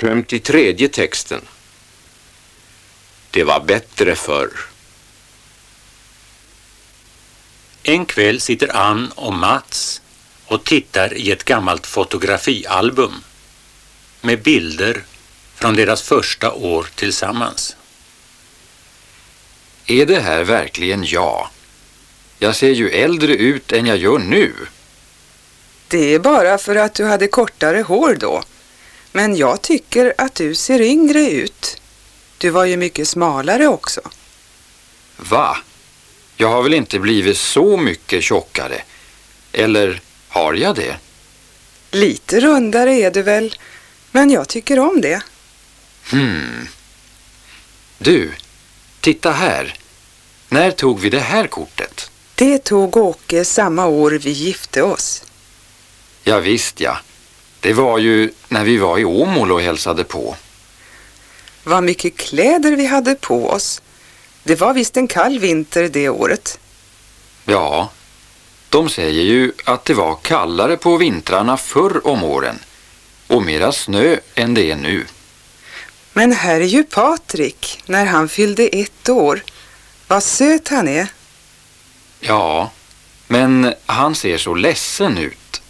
53 texten. Det var bättre förr. En kväll sitter Ann och Mats och tittar i ett gammalt fotografialbum med bilder från deras första år tillsammans. Är det här verkligen jag? Jag ser ju äldre ut än jag gör nu. Det är bara för att du hade kortare hår då. Men jag tycker att du ser yngre ut. Du var ju mycket smalare också. Va? Jag har väl inte blivit så mycket tjockare? Eller har jag det? Lite rundare är du väl, men jag tycker om det. Hmm. Du, titta här. När tog vi det här kortet? Det tog Åke samma år vi gifte oss. Ja visst ja. Det var ju när vi var i Åmål och hälsade på. Vad mycket kläder vi hade på oss. Det var visst en kall vinter det året. Ja, de säger ju att det var kallare på vintrarna förr om åren och mera snö än det är nu. Men här är ju Patrik när han fyllde ett år. Vad söt han är. Ja, men han ser så ledsen ut.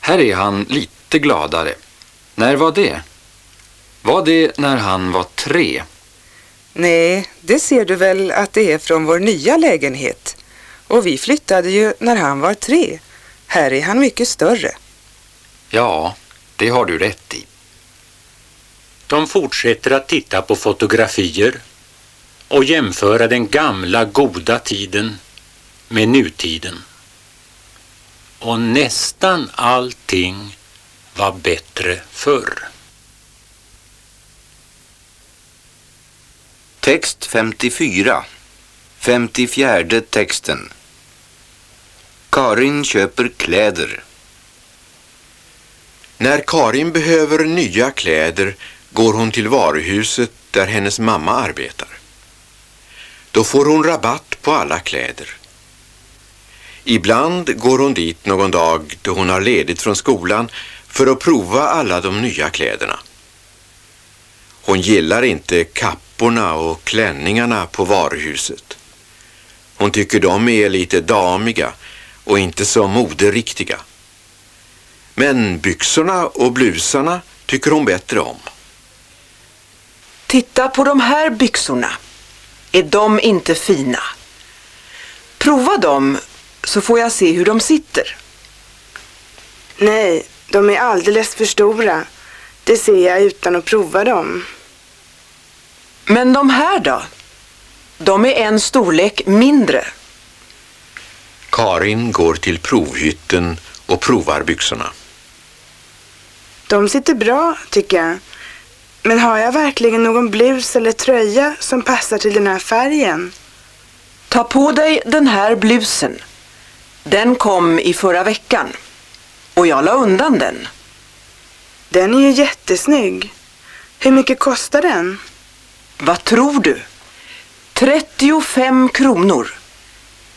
Här är han lite gladare. När var det? Var det när han var tre? Nej, det ser du väl att det är från vår nya lägenhet. Och vi flyttade ju när han var tre. Här är han mycket större. Ja, det har du rätt i. De fortsätter att titta på fotografier och jämföra den gamla goda tiden med nutiden. Och nästan allting var bättre förr. Text 54. 54 texten. Karin köper kläder. När Karin behöver nya kläder går hon till varuhuset där hennes mamma arbetar. Då får hon rabatt på alla kläder. Ibland går hon dit någon dag då hon har ledigt från skolan för att prova alla de nya kläderna. Hon gillar inte kapporna och klänningarna på varuhuset. Hon tycker de är lite damiga och inte så moderiktiga. Men byxorna och blusarna tycker hon bättre om. Titta på de här byxorna. Är de inte fina? Prova dem så får jag se hur de sitter. Nej, de är alldeles för stora. Det ser jag utan att prova dem. Men de här då? De är en storlek mindre. Karin går till provhytten och provar byxorna. De sitter bra, tycker jag. Men har jag verkligen någon blus eller tröja som passar till den här färgen? Ta på dig den här blusen. Den kom i förra veckan. Och jag la undan den. Den är ju jättesnygg. Hur mycket kostar den? Vad tror du? 35 kronor.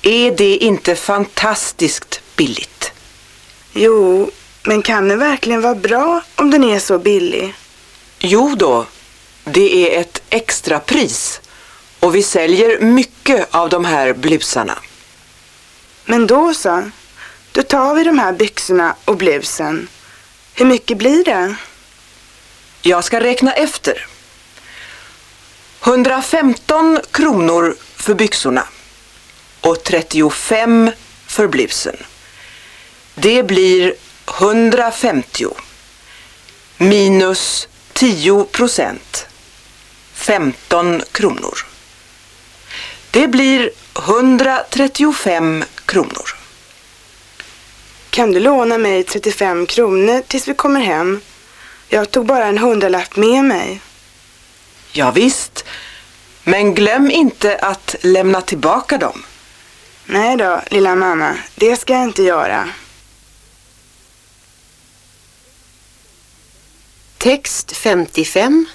Är det inte fantastiskt billigt? Jo, men kan den verkligen vara bra om den är så billig? Jo då, det är ett extra pris och vi säljer mycket av de här blusarna. Men då så. Då tar vi de här byxorna och blusen. Hur mycket blir det? Jag ska räkna efter. 115 kronor för byxorna och 35 för blusen. Det blir 150 minus 10 procent 15 kronor. Det blir 135 kronor. Kan du låna mig 35 kronor tills vi kommer hem? Jag tog bara en hundralapp med mig. Ja, visst. Men glöm inte att lämna tillbaka dem. Nej då, lilla mamma. Det ska jag inte göra. Text 55.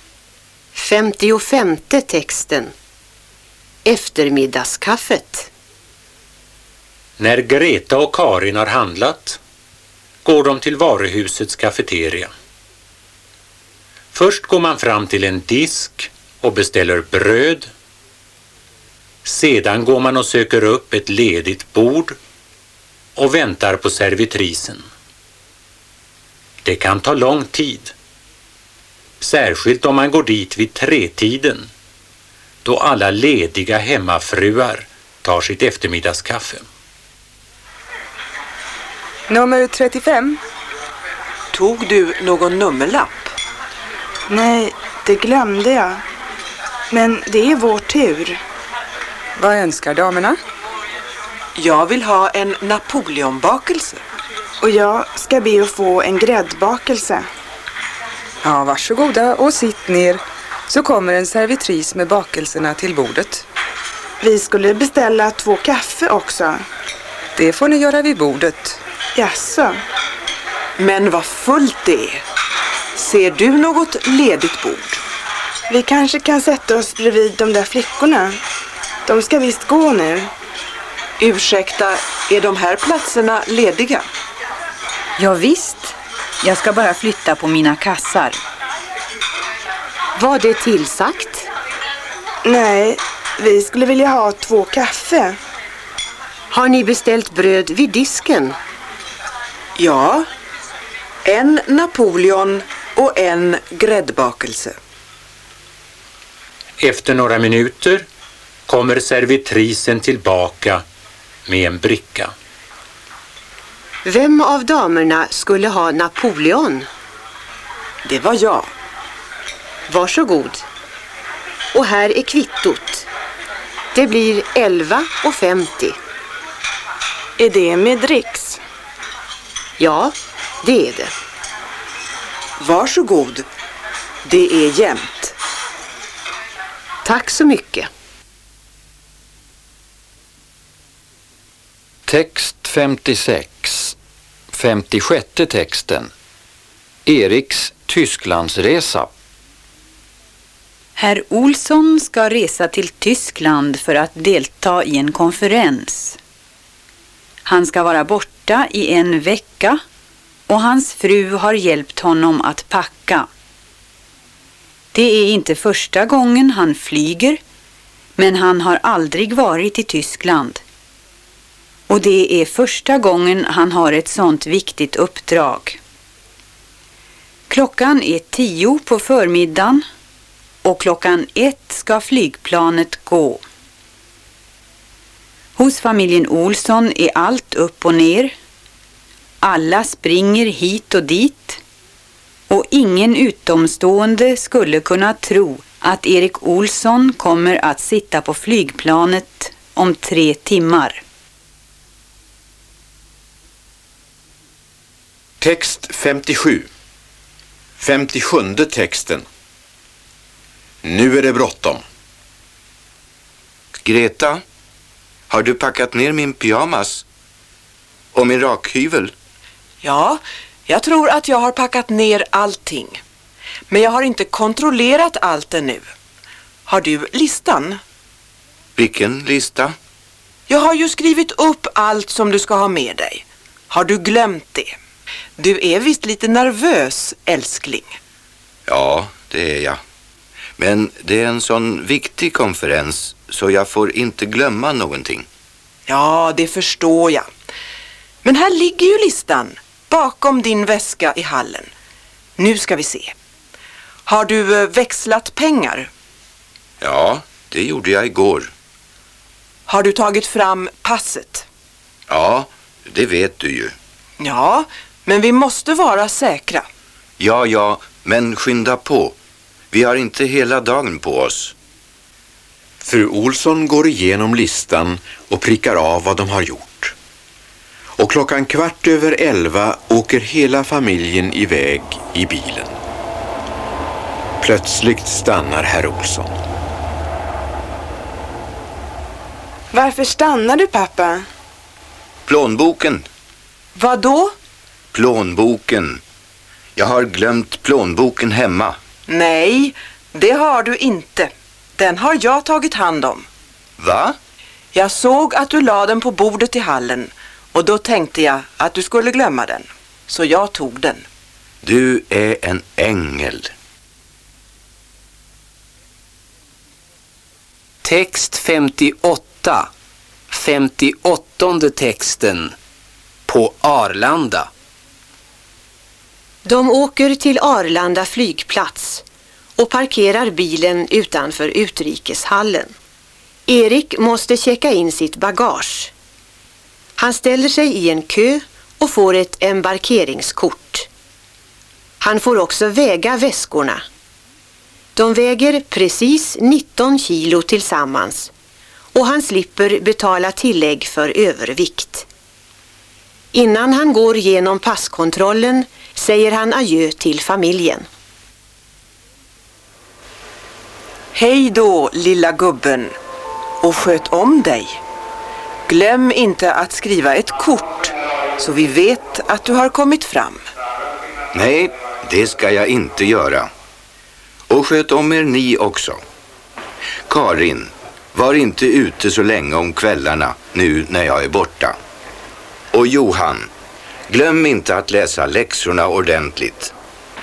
55 texten. Eftermiddagskaffet. När Greta och Karin har handlat går de till varuhusets kafeteria. Först går man fram till en disk och beställer bröd. Sedan går man och söker upp ett ledigt bord och väntar på servitrisen. Det kan ta lång tid. Särskilt om man går dit vid tretiden då alla lediga hemmafruar tar sitt eftermiddagskaffe. Nummer 35. Tog du någon nummerlapp? Nej, det glömde jag. Men det är vår tur. Vad önskar damerna? Jag vill ha en napoleonbakelse. Och jag ska be att få en gräddbakelse. Ja, varsågoda och sitt ner så kommer en servitris med bakelserna till bordet. Vi skulle beställa två kaffe också. Det får ni göra vid bordet. Jaså? Men vad fullt det är. Ser du något ledigt bord? Vi kanske kan sätta oss bredvid de där flickorna. De ska visst gå nu. Ursäkta, är de här platserna lediga? Ja, visst. Jag ska bara flytta på mina kassar. Var det tillsagt? Nej, vi skulle vilja ha två kaffe. Har ni beställt bröd vid disken? Ja. En Napoleon och en gräddbakelse. Efter några minuter kommer servitrisen tillbaka med en bricka. Vem av damerna skulle ha Napoleon? Det var jag. Varsågod. Och här är kvittot. Det blir 11,50. Är det med dricks? Ja, det är det. Varsågod. Det är jämnt. Tack så mycket. Text 56. 56 texten. Eriks Tysklandsresa. Herr Olsson ska resa till Tyskland för att delta i en konferens. Han ska vara borta i en vecka och hans fru har hjälpt honom att packa. Det är inte första gången han flyger, men han har aldrig varit i Tyskland. Och det är första gången han har ett sånt viktigt uppdrag. Klockan är tio på förmiddagen och klockan ett ska flygplanet gå. Hos familjen Olsson är allt upp och ner. Alla springer hit och dit. Och ingen utomstående skulle kunna tro att Erik Olsson kommer att sitta på flygplanet om tre timmar. Text 57. 57 texten. Nu är det bråttom. Greta, har du packat ner min pyjamas? Och min rakhyvel? Ja, jag tror att jag har packat ner allting. Men jag har inte kontrollerat allt ännu. Har du listan? Vilken lista? Jag har ju skrivit upp allt som du ska ha med dig. Har du glömt det? Du är visst lite nervös, älskling. Ja, det är jag. Men det är en sån viktig konferens så jag får inte glömma någonting. Ja, det förstår jag. Men här ligger ju listan bakom din väska i hallen. Nu ska vi se. Har du eh, växlat pengar? Ja, det gjorde jag igår. Har du tagit fram passet? Ja, det vet du ju. Ja, men vi måste vara säkra. Ja, ja, men skynda på. Vi har inte hela dagen på oss. Fru Olsson går igenom listan och prickar av vad de har gjort. Och klockan kvart över elva åker hela familjen iväg i bilen. Plötsligt stannar herr Olsson. Varför stannar du pappa? Plånboken, Vad då? plånboken. Jag har glömt plånboken hemma. Nej, det har du inte. Den har jag tagit hand om. Va? Jag såg att du la den på bordet i hallen och då tänkte jag att du skulle glömma den. Så jag tog den. Du är en ängel. Text 58. 58 texten. På Arlanda. De åker till Arlanda flygplats och parkerar bilen utanför utrikeshallen. Erik måste checka in sitt bagage. Han ställer sig i en kö och får ett embarkeringskort. Han får också väga väskorna. De väger precis 19 kilo tillsammans och han slipper betala tillägg för övervikt. Innan han går igenom passkontrollen säger han adjö till familjen. Hej då, lilla gubben. Och sköt om dig. Glöm inte att skriva ett kort så vi vet att du har kommit fram. Nej, det ska jag inte göra. Och sköt om er ni också. Karin, var inte ute så länge om kvällarna nu när jag är borta. Och Johan, glöm inte att läsa läxorna ordentligt.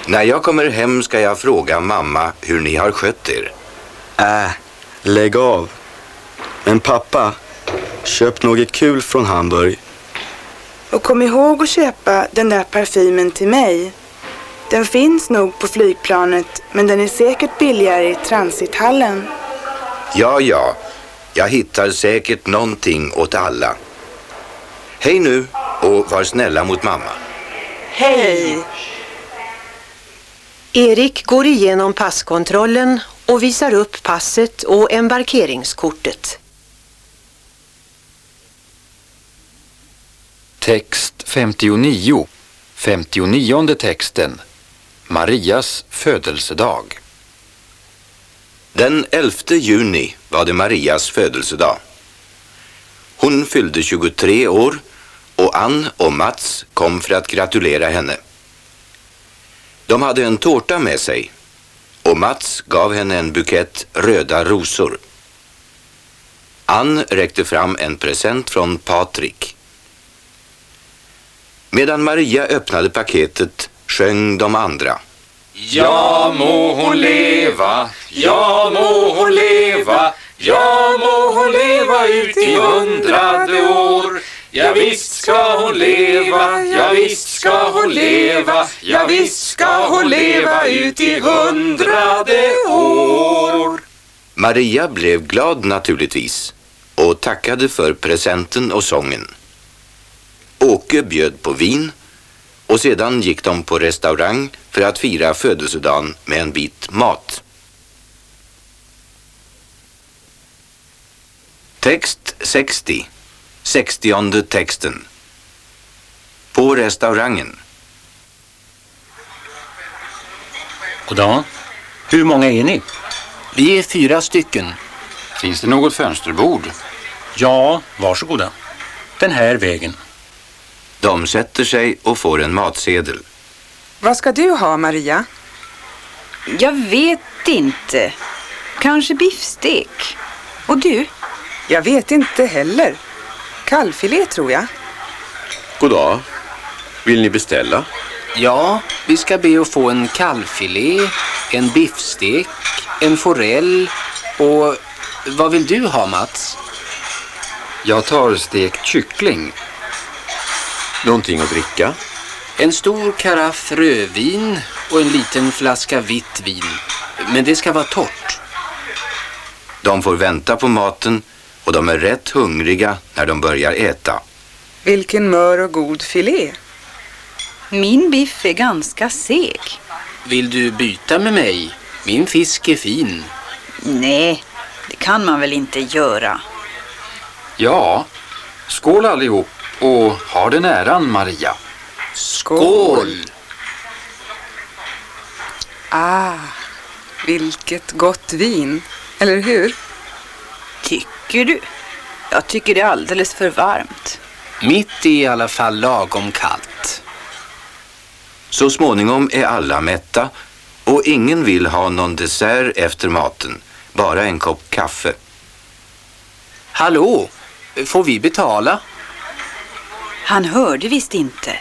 När jag kommer hem ska jag fråga mamma hur ni har skött er. Äh, lägg av. Men pappa, köp något kul från Hamburg. Och kom ihåg att köpa den där parfymen till mig. Den finns nog på flygplanet men den är säkert billigare i transithallen. Ja, ja, jag hittar säkert någonting åt alla. Hej nu och var snälla mot mamma. Hej! Erik går igenom passkontrollen och visar upp passet och embarkeringskortet. Text 59. 59 texten. Marias födelsedag. Den 11 juni var det Marias födelsedag. Hon fyllde 23 år och Ann och Mats kom för att gratulera henne. De hade en tårta med sig och Mats gav henne en bukett röda rosor. Ann räckte fram en present från Patrik. Medan Maria öppnade paketet sjöng de andra. Ja må hon leva, ja må hon leva, ja må hon leva ut i hundrade år. Ja visst ska hon leva, ja visst ska hon leva, ja visst ska hon leva ut i hundrade år. Maria blev glad naturligtvis och tackade för presenten och sången. Åke bjöd på vin och sedan gick de på restaurang för att fira födelsedagen med en bit mat. Text 60. 60 texten. På restaurangen. Goddag. Hur många är ni? Vi är fyra stycken. Finns det något fönsterbord? Ja, varsågoda. Den här vägen. De sätter sig och får en matsedel. Vad ska du ha, Maria? Jag vet inte. Kanske biffstek. Och du? Jag vet inte heller. Kalvfilé tror jag. God dag. Vill ni beställa? Ja, vi ska be att få en kalvfilé, en biffstek, en forell och vad vill du ha Mats? Jag tar stekt kyckling. Någonting att dricka? En stor karaff rödvin och en liten flaska vitt vin. Men det ska vara torrt. De får vänta på maten och de är rätt hungriga när de börjar äta. Vilken mör och god filé. Min biff är ganska seg. Vill du byta med mig? Min fisk är fin. Nej, det kan man väl inte göra. Ja, skål allihop och ha den äran Maria. Skål! Ah, vilket gott vin. Eller hur? Tycker du? Jag tycker det är alldeles för varmt. Mitt är i alla fall lagom kallt. Så småningom är alla mätta och ingen vill ha någon dessert efter maten. Bara en kopp kaffe. Hallå, får vi betala? Han hörde visst inte.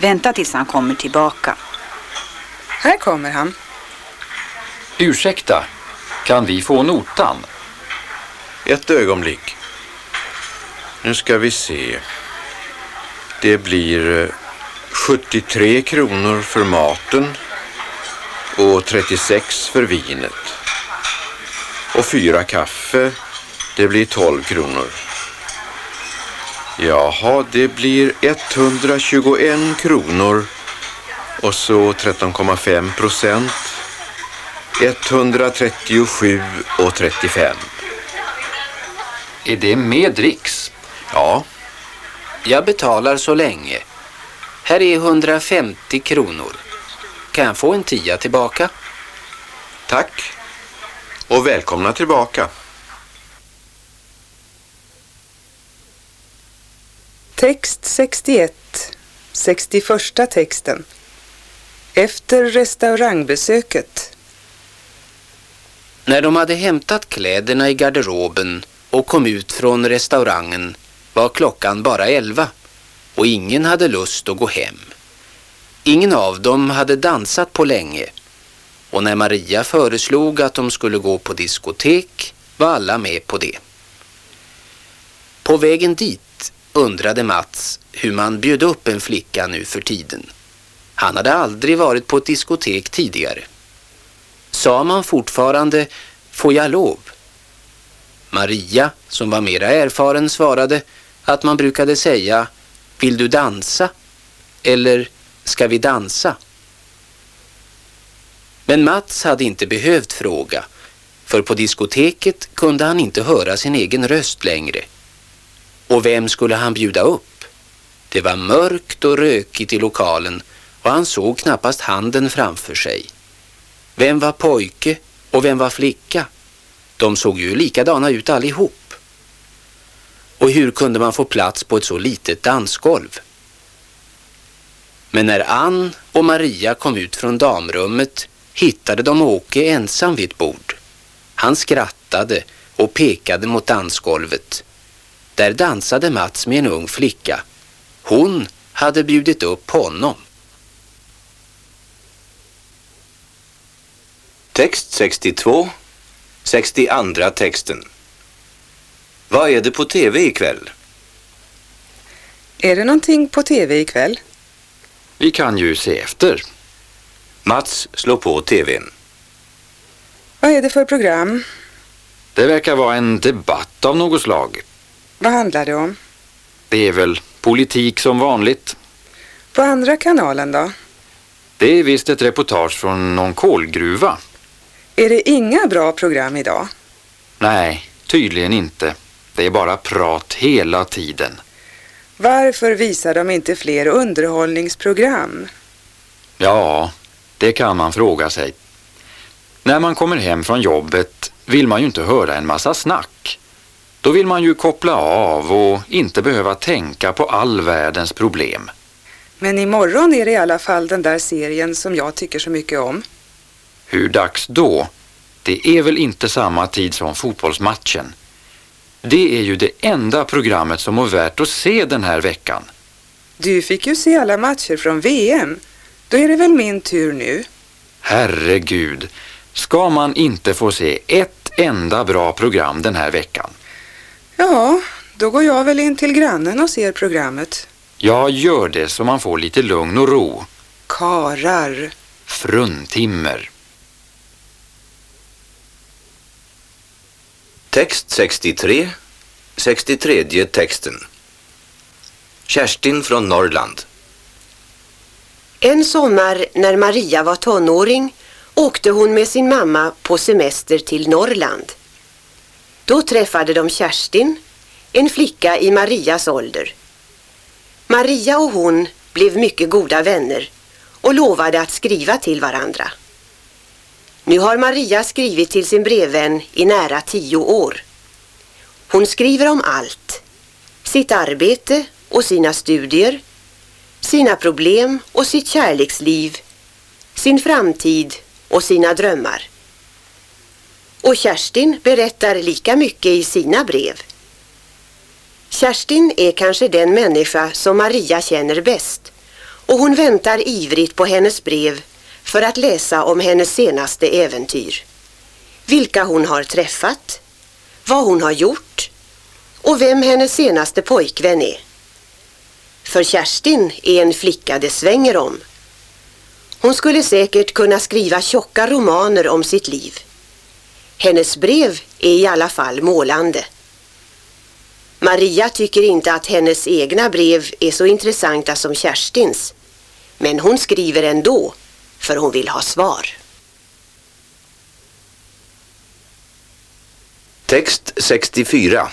Vänta tills han kommer tillbaka. Här kommer han. Ursäkta, kan vi få notan? Ett ögonblick. Nu ska vi se. Det blir eh, 73 kronor för maten och 36 för vinet. Och fyra kaffe, det blir 12 kronor. Jaha, det blir 121 kronor och så 13,5 procent. 137 och 35. Är det med dricks? Ja, Jag betalar så länge. Här är 150 kronor. Kan jag få en tia tillbaka? tack. Och välkomna tillbaka. Text 61, 61 texten. Efter restaurangbesöket. När de hade hämtat kläderna i garderoben och kom ut från restaurangen var klockan bara elva och ingen hade lust att gå hem. Ingen av dem hade dansat på länge och när Maria föreslog att de skulle gå på diskotek var alla med på det. På vägen dit undrade Mats hur man bjöd upp en flicka nu för tiden. Han hade aldrig varit på ett diskotek tidigare. Sa man fortfarande Får jag lov? Maria, som var mera erfaren, svarade att man brukade säga Vill du dansa? Eller Ska vi dansa? Men Mats hade inte behövt fråga, för på diskoteket kunde han inte höra sin egen röst längre. Och vem skulle han bjuda upp? Det var mörkt och rökigt i lokalen och han såg knappast handen framför sig. Vem var pojke och vem var flicka? De såg ju likadana ut allihop. Och hur kunde man få plats på ett så litet dansgolv? Men när Ann och Maria kom ut från damrummet hittade de Åke ensam vid ett bord. Han skrattade och pekade mot dansgolvet. Där dansade Mats med en ung flicka. Hon hade bjudit upp honom. Text 62, 62 texten. Vad är det på tv ikväll? Är det någonting på tv ikväll? Vi kan ju se efter. Mats slår på tvn. Vad är det för program? Det verkar vara en debatt av något slag. Vad handlar det om? Det är väl politik som vanligt. På andra kanalen då? Det är visst ett reportage från någon kolgruva. Är det inga bra program idag? Nej, tydligen inte. Det är bara prat hela tiden. Varför visar de inte fler underhållningsprogram? Ja, det kan man fråga sig. När man kommer hem från jobbet vill man ju inte höra en massa snack. Då vill man ju koppla av och inte behöva tänka på all världens problem. Men imorgon är det i alla fall den där serien som jag tycker så mycket om. Hur dags då? Det är väl inte samma tid som fotbollsmatchen. Det är ju det enda programmet som är värt att se den här veckan. Du fick ju se alla matcher från VM. Då är det väl min tur nu? Herregud, ska man inte få se ett enda bra program den här veckan? Ja, då går jag väl in till grannen och ser programmet. Jag gör det så man får lite lugn och ro. Karar. Fruntimmer. Text 63, 63 texten. Kerstin från Norrland. En sommar när Maria var tonåring åkte hon med sin mamma på semester till Norrland. Då träffade de Kerstin, en flicka i Marias ålder. Maria och hon blev mycket goda vänner och lovade att skriva till varandra. Nu har Maria skrivit till sin brevvän i nära tio år. Hon skriver om allt. Sitt arbete och sina studier, sina problem och sitt kärleksliv, sin framtid och sina drömmar. Och Kerstin berättar lika mycket i sina brev. Kerstin är kanske den människa som Maria känner bäst och hon väntar ivrigt på hennes brev för att läsa om hennes senaste äventyr. Vilka hon har träffat, vad hon har gjort och vem hennes senaste pojkvän är. För Kerstin är en flicka det svänger om. Hon skulle säkert kunna skriva tjocka romaner om sitt liv. Hennes brev är i alla fall målande. Maria tycker inte att hennes egna brev är så intressanta som Kerstins. Men hon skriver ändå, för hon vill ha svar. Text 64.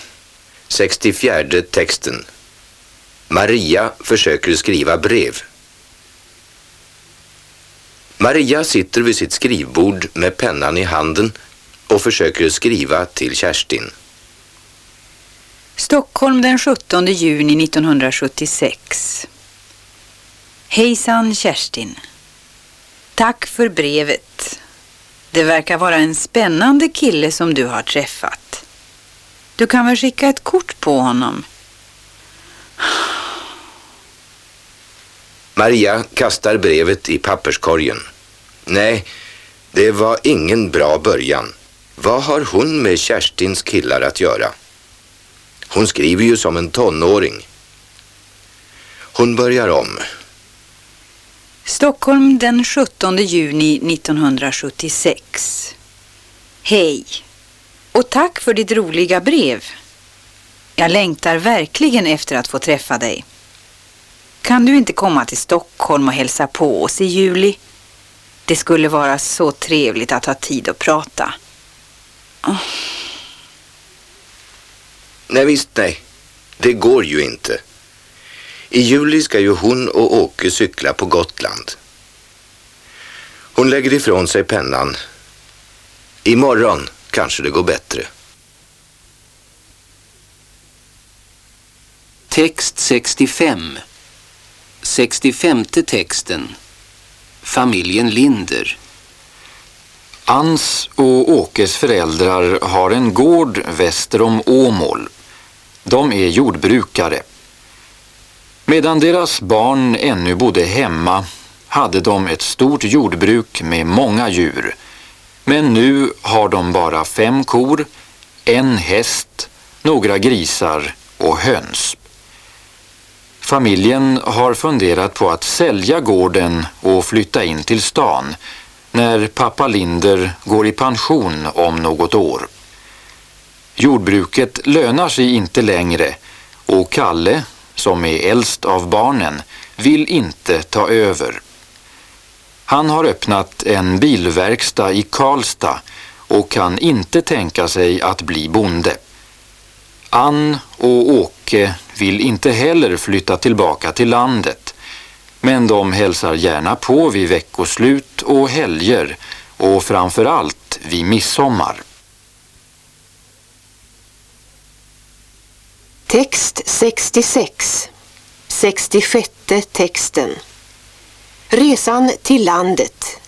64 texten. Maria försöker skriva brev. Maria sitter vid sitt skrivbord med pennan i handen och försöker skriva till Kerstin. Stockholm den 17 juni 1976. Hejsan Kerstin. Tack för brevet. Det verkar vara en spännande kille som du har träffat. Du kan väl skicka ett kort på honom? Maria kastar brevet i papperskorgen. Nej, det var ingen bra början. Vad har hon med Kerstins killar att göra? Hon skriver ju som en tonåring. Hon börjar om. Stockholm den 17 juni 1976. Hej! Och tack för ditt roliga brev. Jag längtar verkligen efter att få träffa dig. Kan du inte komma till Stockholm och hälsa på oss i juli? Det skulle vara så trevligt att ha tid att prata. Nej visst nej, det går ju inte. I juli ska ju hon och Åke cykla på Gotland. Hon lägger ifrån sig pennan. Imorgon kanske det går bättre. Text 65 65 texten Familjen Linder Ans och Åkes föräldrar har en gård väster om Åmål. De är jordbrukare. Medan deras barn ännu bodde hemma hade de ett stort jordbruk med många djur. Men nu har de bara fem kor, en häst, några grisar och höns. Familjen har funderat på att sälja gården och flytta in till stan när pappa Linder går i pension om något år. Jordbruket lönar sig inte längre och Kalle, som är äldst av barnen, vill inte ta över. Han har öppnat en bilverkstad i Karlstad och kan inte tänka sig att bli bonde. Ann och Åke vill inte heller flytta tillbaka till landet. Men de hälsar gärna på vid veckoslut och helger och framförallt vid midsommar. Text 66 66 texten Resan till landet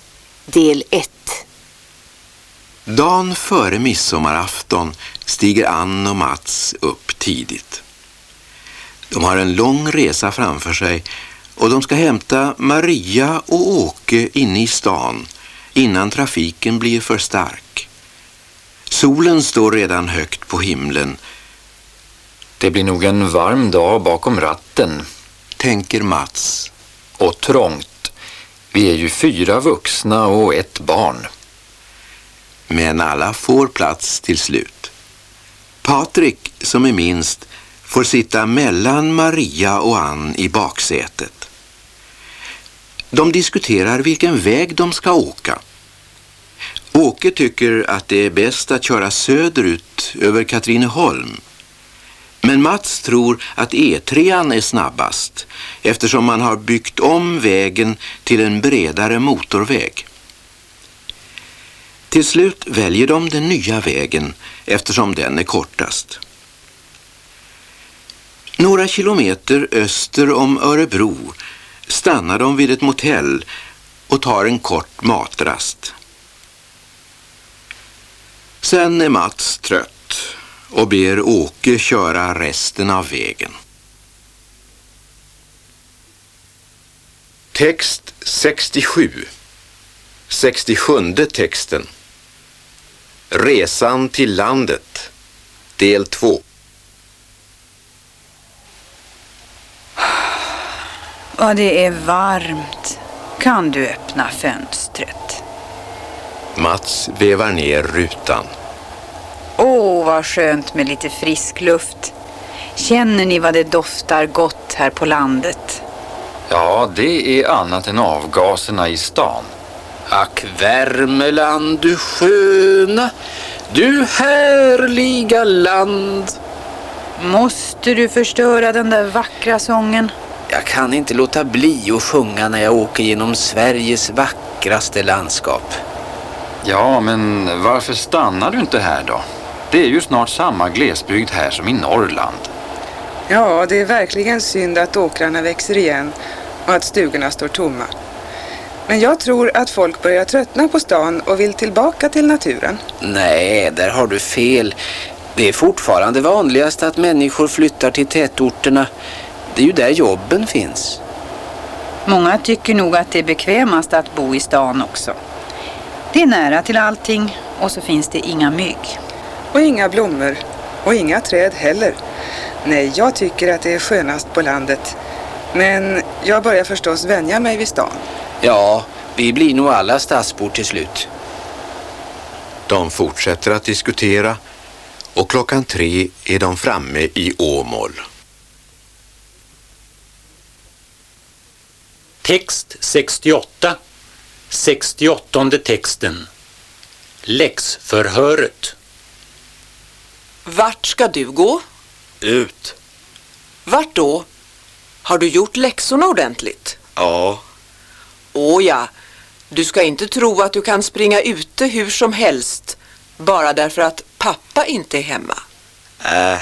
Del 1 Dagen före midsommarafton stiger Ann och Mats upp tidigt. De har en lång resa framför sig och de ska hämta Maria och Åke inne i stan innan trafiken blir för stark. Solen står redan högt på himlen. Det blir nog en varm dag bakom ratten, tänker Mats. Och trångt. Vi är ju fyra vuxna och ett barn. Men alla får plats till slut. Patrik, som är minst, får sitta mellan Maria och Ann i baksätet. De diskuterar vilken väg de ska åka. Åke tycker att det är bäst att köra söderut över Katrineholm. Men Mats tror att E3 är snabbast eftersom man har byggt om vägen till en bredare motorväg. Till slut väljer de den nya vägen eftersom den är kortast. Några kilometer öster om Örebro stannar de vid ett motell och tar en kort matrast. Sen är Mats trött och ber Åke köra resten av vägen. Text 67 67 texten Resan till landet Del 2 Vad det är varmt. Kan du öppna fönstret? Mats vevar ner rutan. Åh, vad skönt med lite frisk luft. Känner ni vad det doftar gott här på landet? Ja, det är annat än avgaserna i stan. Ack Värmeland, du sköna, du härliga land. Måste du förstöra den där vackra sången? Jag kan inte låta bli att sjunga när jag åker genom Sveriges vackraste landskap. Ja, men varför stannar du inte här då? Det är ju snart samma glesbygd här som i Norrland. Ja, det är verkligen synd att åkrarna växer igen och att stugorna står tomma. Men jag tror att folk börjar tröttna på stan och vill tillbaka till naturen. Nej, där har du fel. Det är fortfarande vanligast att människor flyttar till tätorterna. Det är ju där jobben finns. Många tycker nog att det är bekvämast att bo i stan också. Det är nära till allting och så finns det inga mygg. Och inga blommor. Och inga träd heller. Nej, jag tycker att det är skönast på landet. Men jag börjar förstås vänja mig vid stan. Ja, vi blir nog alla stadsbor till slut. De fortsätter att diskutera och klockan tre är de framme i Åmål. Text 68. 68 texten. Läxförhöret. Vart ska du gå? Ut. Vart då? Har du gjort läxorna ordentligt? Ja. Åh ja, du ska inte tro att du kan springa ute hur som helst bara därför att pappa inte är hemma. Äh.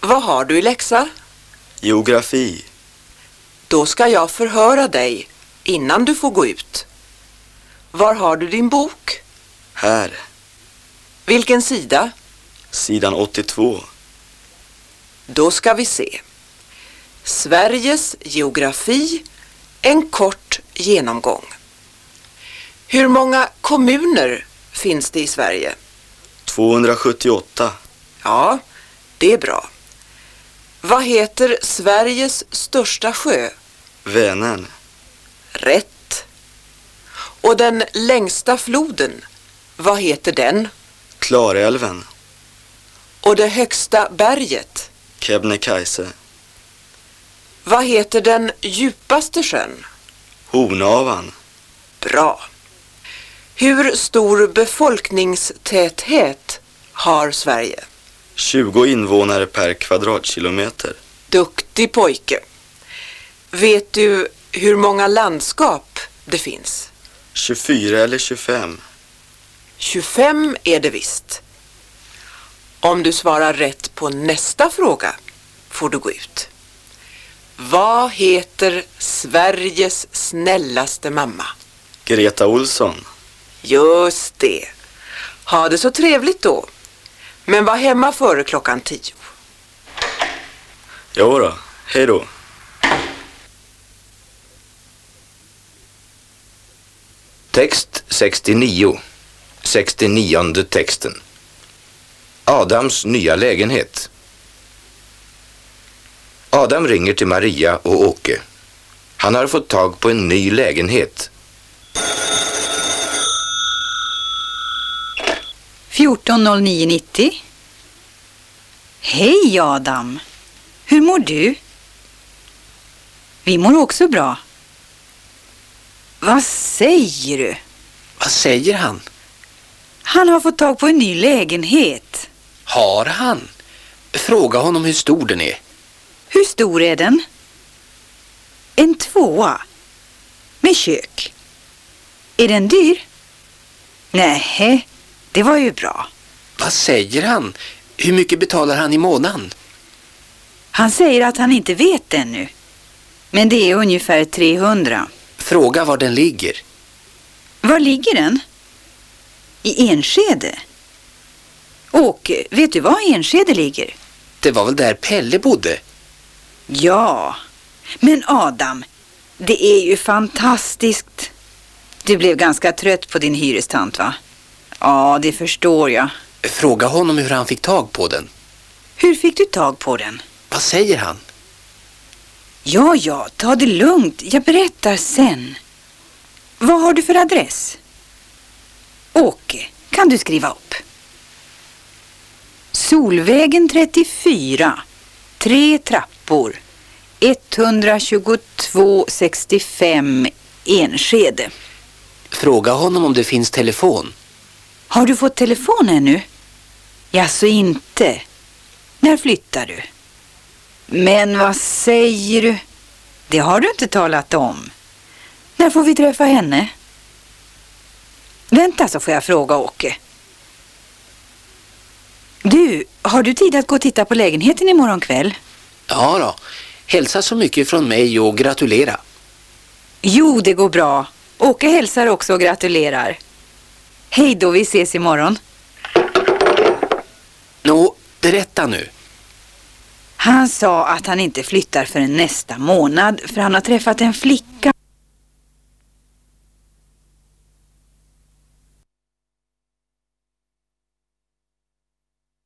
Vad har du i läxa? Geografi. Då ska jag förhöra dig innan du får gå ut. Var har du din bok? Här. Vilken sida? Sidan 82. Då ska vi se. Sveriges geografi, en kort genomgång. Hur många kommuner finns det i Sverige? 278. Ja, det är bra. Vad heter Sveriges största sjö? Vänern. Rätt. Och den längsta floden, vad heter den? Klarälven. Och det högsta berget, Kebnekaise. vad heter den djupaste sjön? Hornavan. Bra. Hur stor befolkningstäthet har Sverige? 20 invånare per kvadratkilometer. Duktig pojke. Vet du hur många landskap det finns? 24 eller 25. 25 är det visst. Om du svarar rätt på nästa fråga får du gå ut. Vad heter Sveriges snällaste mamma? Greta Olsson. Just det. Ha det så trevligt då. Men var hemma före klockan tio. Jo då. Hej då. Text 69. 69 texten. Adams nya lägenhet. Adam ringer till Maria och Åke. Han har fått tag på en ny lägenhet. 140990. Hej Adam! Hur mår du? Vi mår också bra. Vad säger du? Vad säger han? Han har fått tag på en ny lägenhet. Har han? Fråga honom hur stor den är. Hur stor är den? En tvåa. Med kök. Är den dyr? Nej, det var ju bra. Vad säger han? Hur mycket betalar han i månaden? Han säger att han inte vet ännu. Men det är ungefär 300. Fråga var den ligger. Var ligger den? I Enskede? Och vet du var Enskede ligger? Det var väl där Pelle bodde? Ja, men Adam, det är ju fantastiskt. Du blev ganska trött på din hyrestant va? Ja, det förstår jag. Fråga honom hur han fick tag på den. Hur fick du tag på den? Vad säger han? Ja, ja, ta det lugnt. Jag berättar sen. Vad har du för adress? Åke, kan du skriva upp? Solvägen 34, tre trappor, 12265 Enskede. Fråga honom om det finns telefon. Har du fått telefon ännu? Jaså inte. När flyttar du? Men vad säger du? Det har du inte talat om. När får vi träffa henne? Vänta så får jag fråga Åke. Du, har du tid att gå och titta på lägenheten imorgon kväll? Ja då. Hälsa så mycket från mig och gratulera. Jo, det går bra. Åke hälsar också och gratulerar. Hej då, vi ses imorgon. Nå, berätta nu. Han sa att han inte flyttar förrän nästa månad för han har träffat en flicka